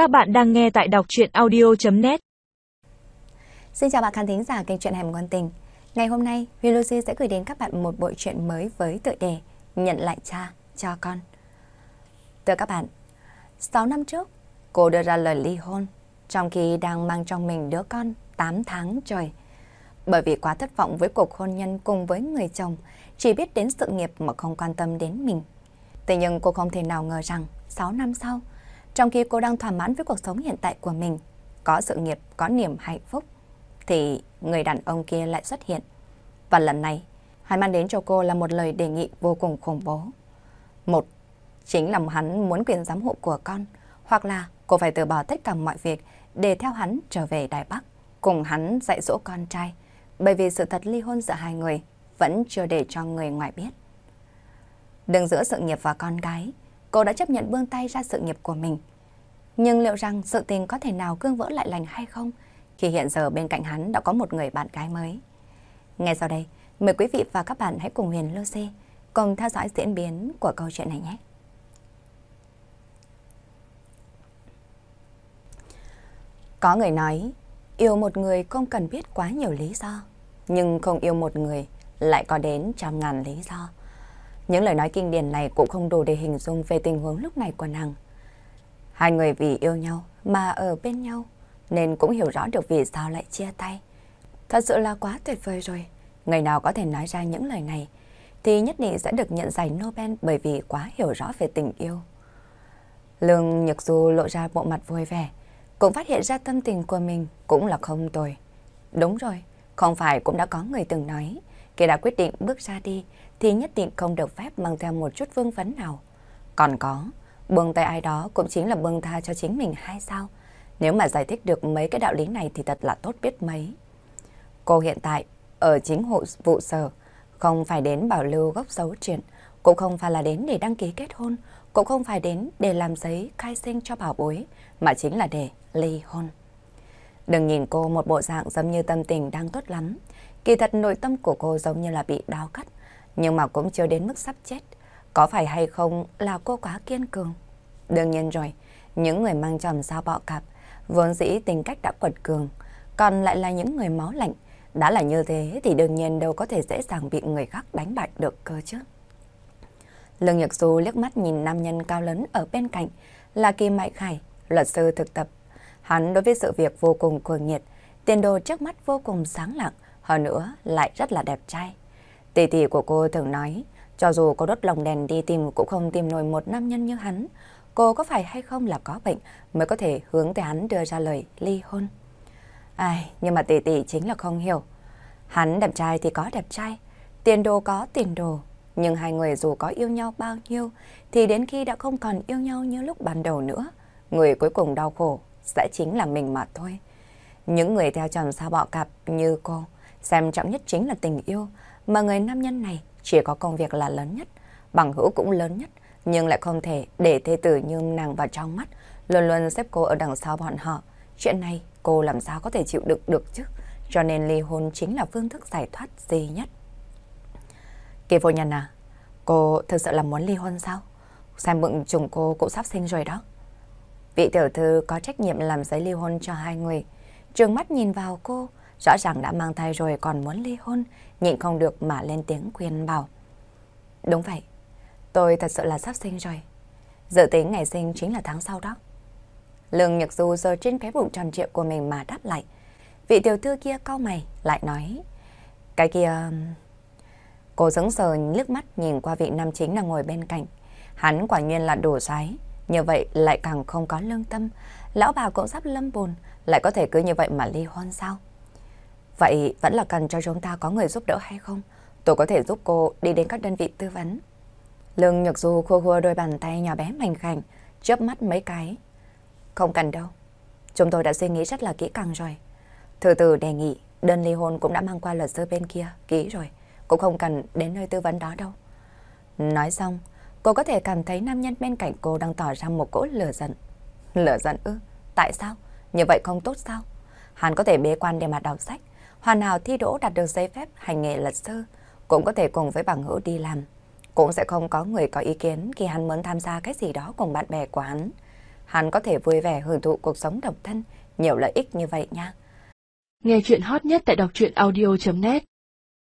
Các bạn đang nghe tại đọc truyện audio.net Xin chào bạn khán thính giả kênh truyện Hẻm Ngoan Tình. Ngày hôm nay, Huy sẽ gửi đến các bạn một bộ truyện mới với tựa đề Nhận lại cha cho con. Thưa các bạn, 6 năm trước, cô đưa ra lời ly hôn, trong khi đang mang trong mình đứa con 8 tháng trời. Bởi vì quá thất vọng với cuộc hôn nhân cùng với người chồng, chỉ biết đến sự nghiệp mà không quan tâm đến mình. Thế nhưng cô không thể nào ngờ rằng 6 năm sau, trong khi cô đang thỏa mãn với cuộc sống hiện tại của mình, có sự nghiệp, có niềm hạnh phúc, thì người đàn ông kia lại xuất hiện. Và lần này, hắn mang đến cho cô là một lời đề nghị vô cùng khủng bố. Một, chính là hắn muốn quyền giám hộ của con, hoặc là cô phải từ bỏ tất cả mọi việc để theo hắn trở về Đài Bắc, cùng hắn dạy dỗ con trai, bởi vì sự thật ly hôn giữa hai người vẫn chưa để cho người ngoài biết. Đừng giữa sự nghiệp và con gái, cô đã chấp nhận buông tay ra sự nghiệp của mình. Nhưng liệu rằng sự tình có thể nào cương vỡ lại lành hay không khi hiện giờ bên cạnh hắn đã có một người bạn gái mới? Ngay sau đây, mời quý vị và các bạn hãy cùng Huyền Lucy cùng theo dõi diễn biến của câu chuyện này nhé. Có người nói, yêu một người không cần biết quá nhiều lý do, nhưng không yêu một người lại có đến trăm ngàn lý do. Những lời nói kinh điển này cũng không đủ để hình dung về tình huống lúc này của nàng. Hai người vì yêu nhau mà ở bên nhau, nên cũng hiểu rõ được vì sao lại chia tay. Thật sự là quá tuyệt vời rồi. Người nào có thể nói ra những lời này, thì nhất định sẽ được nhận giải Nobel bởi vì quá hiểu rõ về tình yêu. Lương Nhật Du lộ ra bộ mặt vui vẻ, cũng phát hiện ra tâm tình của mình cũng là không tồi. Đúng rồi, không phải cũng đã có người từng nói, khi đã quyết định bước ra đi thì nhất định không được phép mang theo một chút vương vấn nào. Còn có, buông tay ai đó cũng chính là buông tha cho chính mình hay sao? Nếu mà giải thích được mấy cái đạo lý này thì thật là tốt biết mấy. Cô hiện tại ở chính hộ vụ sở, không phải đến bảo lưu gốc dấu chuyện, cũng không phải là đến để đăng ký kết hôn, cũng không phải đến để làm giấy khai sinh cho bảo bối, mà chính là để ly hôn. Đừng nhìn cô một bộ dạng giống như tâm tình đang tốt lắm. Kỳ thật nội tâm của cô giống như là bị đau cắt, nhưng mà cũng chưa đến mức sắp chết. Có phải hay không là cô quá kiên cường? Đương nhiên rồi, những người mang chồng sao bọ cạp, vốn dĩ tính cách đã quật cường, còn lại là những người máu lạnh. Đã là như thế thì đương nhiên đâu có thể dễ dàng bị người khác đánh bại được cơ chứ. Lương Nhật Du liếc mắt nhìn nam nhân cao lớn ở bên cạnh là Kim Mại Khải, luật sư thực tập. Hắn đối với sự việc vô cùng cuồng nhiệt, tiền đồ trước mắt vô cùng sáng lạng, hơn nữa lại rất là đẹp trai. Tỷ tỷ của cô thường nói, cho dù có đốt lồng đèn đi tìm cũng không tìm nổi một nam nhân như hắn. Cô có phải hay không là có bệnh mới có thể hướng tới hắn đưa ra lời ly hôn. Ai, nhưng mà tỷ tỷ chính là không hiểu. Hắn đẹp trai thì có đẹp trai, tiền đồ có tiền đồ. Nhưng hai người dù có yêu nhau bao nhiêu thì đến khi đã không còn yêu nhau như lúc ban đầu nữa. Người cuối cùng đau khổ sẽ chính là mình mà thôi. Những người theo chồng sao bọ cặp như cô xem trọng nhất chính là tình yêu mà người nam nhân này chỉ có công việc là lớn nhất, bằng hữu cũng lớn nhất, nhưng lại không thể để thê tử như nàng vào trong mắt, luôn luôn xếp cô ở đằng sau bọn họ. Chuyện này cô làm sao có thể chịu đựng được chứ? Cho nên ly hôn chính là phương thức giải thoát duy nhất. Kỳ vô nhân à, cô thực sự là muốn ly hôn sao? Xem bụng chồng cô cũng sắp sinh rồi đó. Vị tiểu thư có trách nhiệm làm giấy ly hôn cho hai người. Trường mắt nhìn vào cô, rõ ràng đã mang thai rồi còn muốn ly hôn, nhịn không được mà lên tiếng khuyên bảo. Đúng vậy, tôi thật sự là sắp sinh rồi. Dự tính ngày sinh chính là tháng sau đó. Lương Nhật Du giờ trên cái bụng tròn trịa của mình mà đáp lại. Vị tiểu thư kia cau mày, lại nói. Cái kia... Cô sững sờ, liếc mắt nhìn qua vị nam chính đang ngồi bên cạnh. Hắn quả nhiên là đồ xoái. Như vậy lại càng không có lương tâm. Lão bà cũng sắp lâm bồn. Lại có thể cứ như vậy mà ly hôn sao? Vậy vẫn là cần cho chúng ta có người giúp đỡ hay không? Tôi có thể giúp cô đi đến các đơn vị tư vấn. Lương nhược Du khua khua đôi bàn tay nhỏ bé mảnh khảnh, chớp mắt mấy cái. Không cần đâu. Chúng tôi đã suy nghĩ rất là kỹ càng rồi. Từ từ đề nghị, đơn ly hôn cũng đã mang qua luật sư bên kia, ký rồi. Cũng không cần đến nơi tư vấn đó đâu. Nói xong, cô có thể cảm thấy nam nhân bên cạnh cô đang tỏ ra một cỗ lửa giận. Lửa giận ư? Tại sao? Như vậy không tốt sao? Hắn có thể bế quan để mà đọc sách, hoàn hảo thi đỗ đạt được giấy phép hành nghề luật sư, cũng có thể cùng với bằng hữu đi làm. Cũng sẽ không có người có ý kiến khi hắn muốn tham gia cái gì đó cùng bạn bè của hắn. hắn có thể vui vẻ hưởng thụ cuộc sống độc thân, nhiều lợi ích như vậy nha. Nghe chuyện hot nhất tại đọc truyện audio.net